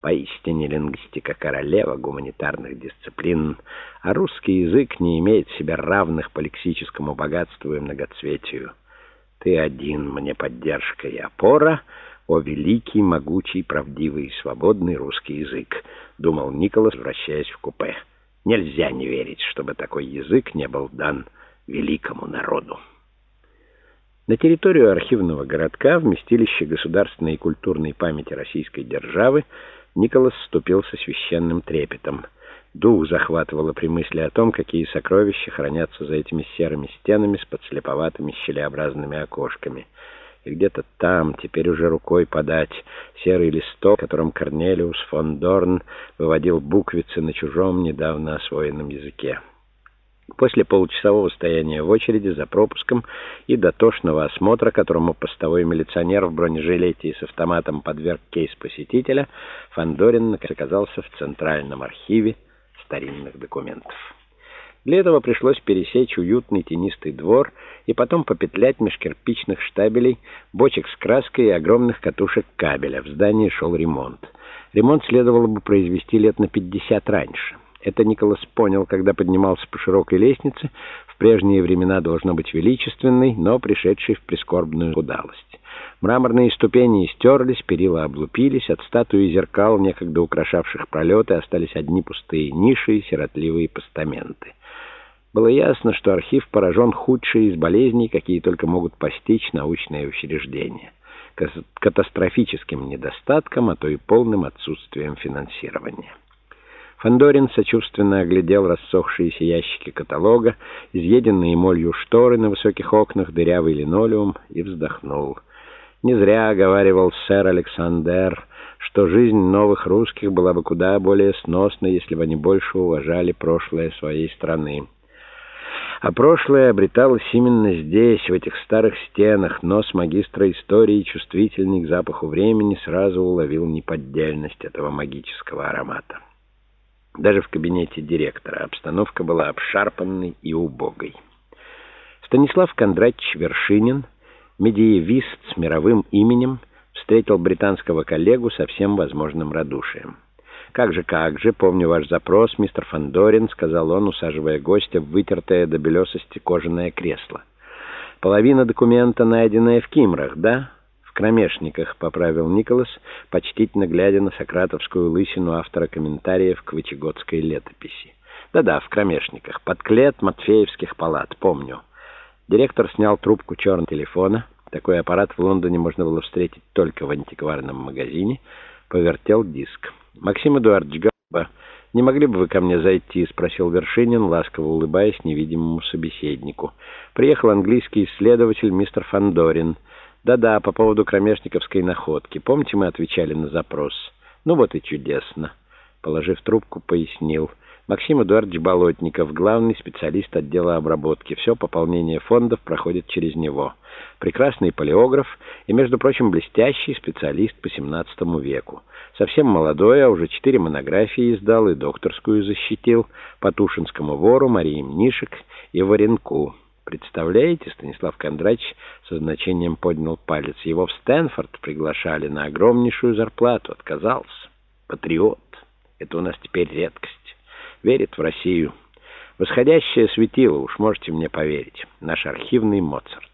Поистине лингвистика королева гуманитарных дисциплин, а русский язык не имеет себе равных по лексическому богатству и многоцветию. Ты один мне поддержка и опора, о великий, могучий, правдивый и свободный русский язык, думал Николас, возвращаясь в купе. Нельзя не верить, чтобы такой язык не был дан великому народу. На территорию архивного городка, вместилище государственной и культурной памяти российской державы, Николас вступил со священным трепетом. Дух захватывало при мысли о том, какие сокровища хранятся за этими серыми стенами с подслеповатыми щелеобразными окошками. И где-то там, теперь уже рукой подать, серый листок, которым Корнелиус фон Дорн выводил буквицы на чужом, недавно освоенном языке. После получасового стояния в очереди за пропуском и дотошного осмотра, которому постовой милиционер в бронежилете и с автоматом подверг кейс посетителя, Фандорин оказался в Центральном архиве старинных документов. Для этого пришлось пересечь уютный тенистый двор и потом попетлять меж кирпичных штабелей, бочек с краской и огромных катушек кабеля. В здании шел ремонт. Ремонт следовало бы произвести лет на 50 раньше. Это Николас понял, когда поднимался по широкой лестнице, в прежние времена должно быть величественной, но пришедшей в прискорбную удалость. Мраморные ступени истерлись, перила облупились, от статуи зеркал, некогда украшавших пролеты, остались одни пустые ниши и сиротливые постаменты. Было ясно, что архив поражен худшей из болезней, какие только могут постичь научные учреждения. Катастрофическим недостатком, а то и полным отсутствием финансирования. Фандорин сочувственно оглядел рассохшиеся ящики каталога, изъеденные молью шторы на высоких окнах, дырявый линолеум и вздохнул. Не зря говаривал сэр Александр, что жизнь новых русских была бы куда более сносной, если бы они больше уважали прошлое своей страны. А прошлое обреталось именно здесь, в этих старых стенах. Нос магистра истории, чувствительный к запаху времени, сразу уловил неподдельность этого магического аромата. Даже в кабинете директора обстановка была обшарпанной и убогой. Станислав Кондратьевич Вершинин, медиевист с мировым именем, встретил британского коллегу со всем возможным радушием. «Как же, как же, помню ваш запрос, мистер Фандорин», — сказал он, усаживая гостя в вытертое до белесости кожаное кресло. «Половина документа, найденная в Кимрах, да?» Кромешниках», — поправил Николас, почтительно глядя на сократовскую лысину автора комментариев к Вычегодской летописи. «Да-да, в кромешниках. Подклет Матфеевских палат, помню». Директор снял трубку черного телефона. Такой аппарат в Лондоне можно было встретить только в антикварном магазине. Повертел диск. «Максим Эдуардович Габа, не могли бы вы ко мне зайти?» — спросил Вершинин, ласково улыбаясь невидимому собеседнику. «Приехал английский исследователь мистер Фандорин». Да-да, по поводу кромешниковской находки. Помните, мы отвечали на запрос? Ну вот и чудесно. Положив трубку, пояснил. Максим Эдуардович Болотников, главный специалист отдела обработки. Все пополнение фондов проходит через него. Прекрасный палеограф и, между прочим, блестящий специалист по 17 веку. Совсем молодой, а уже четыре монографии издал и докторскую защитил по Тушинскому вору, Марии Мнишек и Варенку. Представляете, Станислав Кондрач со значением поднял палец. Его в Стэнфорд приглашали на огромнейшую зарплату. Отказался. Патриот. Это у нас теперь редкость. Верит в Россию. Восходящее светило, уж можете мне поверить. Наш архивный Моцарт.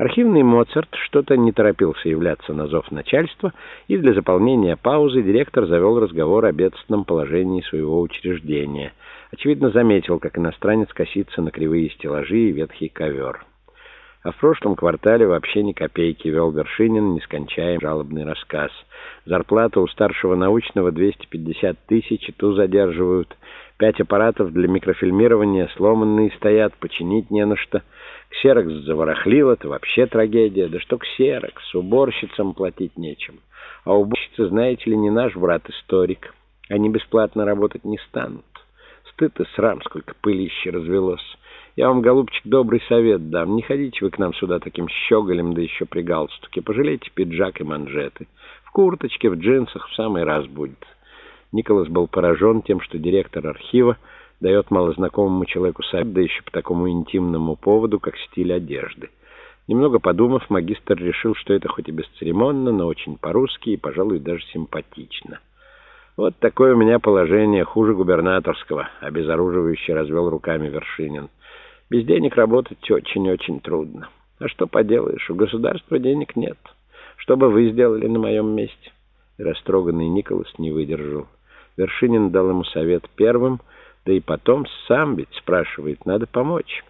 Архивный Моцарт что-то не торопился являться на зов начальства, и для заполнения паузы директор завел разговор о бедственном положении своего учреждения. Очевидно, заметил, как иностранец косится на кривые стеллажи и ветхий ковер. А в прошлом квартале вообще ни копейки вел Вершинин, нескончаемый жалобный рассказ. Зарплата у старшего научного 250 тысяч, и ту задерживают. Пять аппаратов для микрофильмирования сломанные стоят, починить не на что. Ксерокс заворохлил, это вообще трагедия. Да что ксерокс, уборщицам платить нечем. А уборщицы, знаете ли, не наш брат-историк. Они бесплатно работать не станут. Стыд и срам, сколько пылища развелось. Я вам, голубчик, добрый совет дам. Не ходите вы к нам сюда таким щеголем, да еще при галстуке. Пожалейте пиджак и манжеты. В курточке, в джинсах в самый раз будет. Николас был поражен тем, что директор архива дает малознакомому человеку совет, да еще по такому интимному поводу, как стиль одежды. Немного подумав, магистр решил, что это хоть и бесцеремонно, но очень по-русски и, пожалуй, даже симпатично — Вот такое у меня положение, хуже губернаторского, обезоруживающе развел руками Вершинин. Без денег работать очень-очень трудно. А что поделаешь, у государства денег нет. Что бы вы сделали на моем месте? Растроганный Николас не выдержал. Вершинин дал ему совет первым, да и потом сам ведь спрашивает, надо помочь.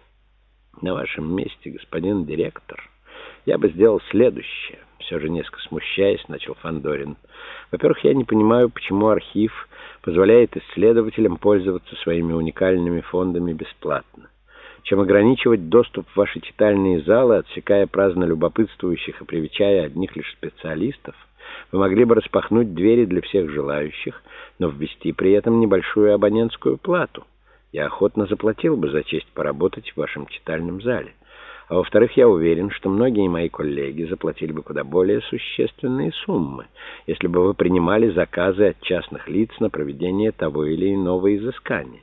На вашем месте, господин директор, я бы сделал следующее. Все же несколько смущаясь, начал Фандорин. Во-первых, я не понимаю, почему архив позволяет исследователям пользоваться своими уникальными фондами бесплатно чем ограничивать доступ в ваши читальные залы, отсекая праздно любопытствующих и привечая одних лишь специалистов, вы могли бы распахнуть двери для всех желающих, но ввести при этом небольшую абонентскую плату. Я охотно заплатил бы за честь поработать в вашем читальном зале. А во-вторых, я уверен, что многие мои коллеги заплатили бы куда более существенные суммы, если бы вы принимали заказы от частных лиц на проведение того или иного изыскания.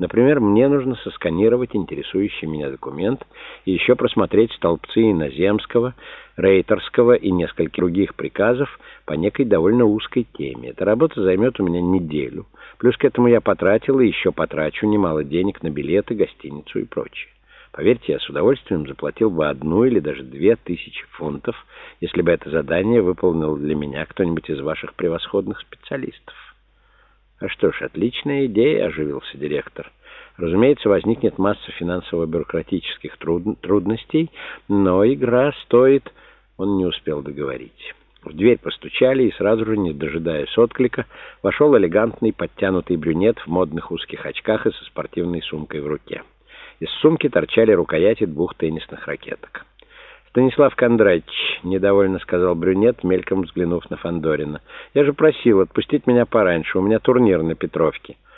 Например, мне нужно сосканировать интересующий меня документ и еще просмотреть столбцы иноземского, рейтерского и нескольких других приказов по некой довольно узкой теме. Эта работа займет у меня неделю. Плюс к этому я потратил и еще потрачу немало денег на билеты, гостиницу и прочее. Поверьте, я с удовольствием заплатил бы одну или даже две тысячи фунтов, если бы это задание выполнил для меня кто-нибудь из ваших превосходных специалистов. «А что ж, отличная идея», — оживился директор. «Разумеется, возникнет масса финансово-бюрократических труд... трудностей, но игра стоит...» Он не успел договорить. В дверь постучали, и сразу же, не дожидаясь отклика, вошел элегантный подтянутый брюнет в модных узких очках и со спортивной сумкой в руке. Из сумки торчали рукояти двух теннисных ракеток. «Станислав Кондратьевич», — недовольно сказал брюнет, мельком взглянув на Фандорина. «Я же просил отпустить меня пораньше, у меня турнир на Петровке».